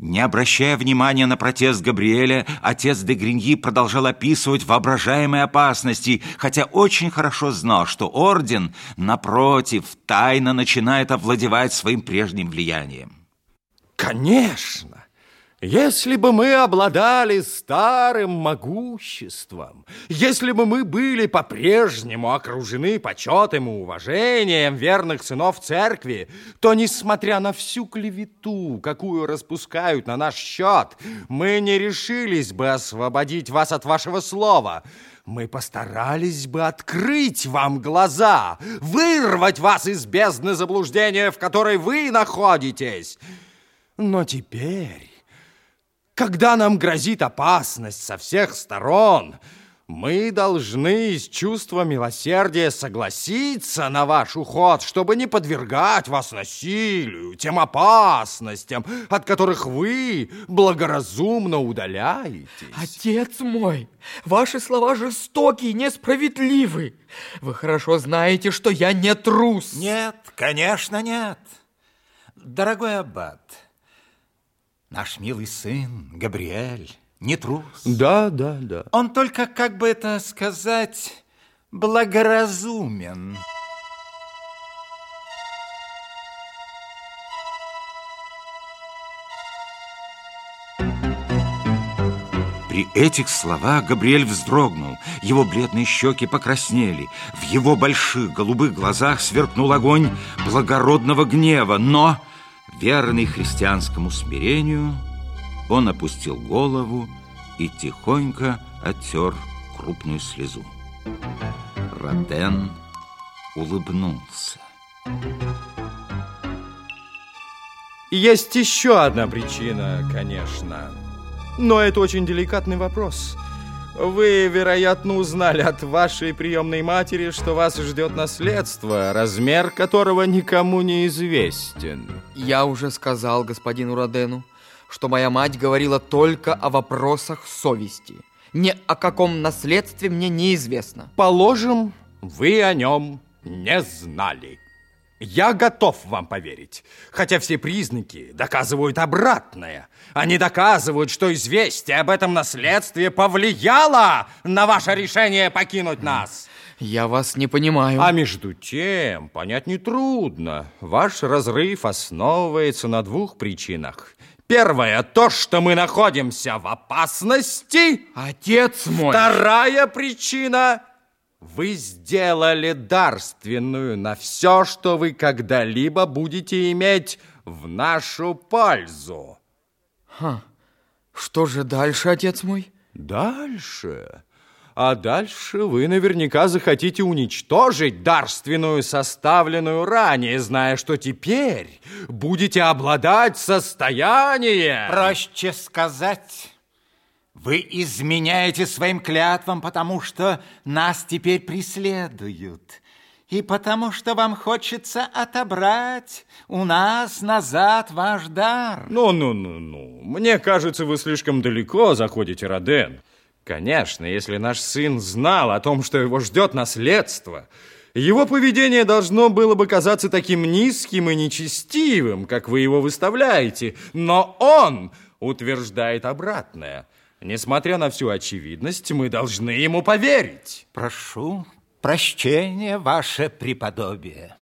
Не обращая внимания на протест Габриэля, отец де Гриньи продолжал описывать воображаемые опасности, хотя очень хорошо знал, что орден, напротив, тайно начинает овладевать своим прежним влиянием. Конечно! Если бы мы обладали старым могуществом, если бы мы были по-прежнему окружены почетом и уважением верных сынов церкви, то, несмотря на всю клевету, какую распускают на наш счет, мы не решились бы освободить вас от вашего слова. Мы постарались бы открыть вам глаза, вырвать вас из бездны заблуждения, в которой вы находитесь. Но теперь когда нам грозит опасность со всех сторон, мы должны из чувства милосердия согласиться на ваш уход, чтобы не подвергать вас насилию, тем опасностям, от которых вы благоразумно удаляетесь. Отец мой, ваши слова жестоки и несправедливы. Вы хорошо знаете, что я не трус. Нет, конечно, нет. Дорогой аббат, Наш милый сын Габриэль не трус. Да, да, да. Он только, как бы это сказать, благоразумен. При этих словах Габриэль вздрогнул, его бледные щеки покраснели, в его больших голубых глазах сверкнул огонь благородного гнева, но Верный христианскому смирению, он опустил голову и тихонько оттер крупную слезу. Роден улыбнулся. Есть еще одна причина, конечно. Но это очень деликатный вопрос – вы, вероятно, узнали от вашей приемной матери, что вас ждет наследство, размер которого никому не известен. Я уже сказал господину Родену, что моя мать говорила только о вопросах совести. Ни о каком наследстве мне неизвестно. Положим, вы о нем не знали. Я готов вам поверить, хотя все признаки доказывают обратное. Они доказывают, что известие об этом наследстве повлияло на ваше решение покинуть нас. Я вас не понимаю. А между тем, понять нетрудно. Ваш разрыв основывается на двух причинах. Первое, то, что мы находимся в опасности. Отец мой. Вторая причина вы сделали дарственную на все, что вы когда-либо будете иметь в нашу пользу. Ха, что же дальше, отец мой? Дальше? А дальше вы наверняка захотите уничтожить дарственную, составленную ранее, зная, что теперь будете обладать состоянием. Проще сказать... Вы изменяете своим клятвам, потому что нас теперь преследуют. И потому что вам хочется отобрать у нас назад ваш дар. Ну-ну-ну-ну, мне кажется, вы слишком далеко заходите, Роден. Конечно, если наш сын знал о том, что его ждет наследство, его поведение должно было бы казаться таким низким и нечестивым, как вы его выставляете, но он утверждает обратное – Несмотря на всю очевидность, мы должны ему поверить. Прошу прощения, ваше преподобие.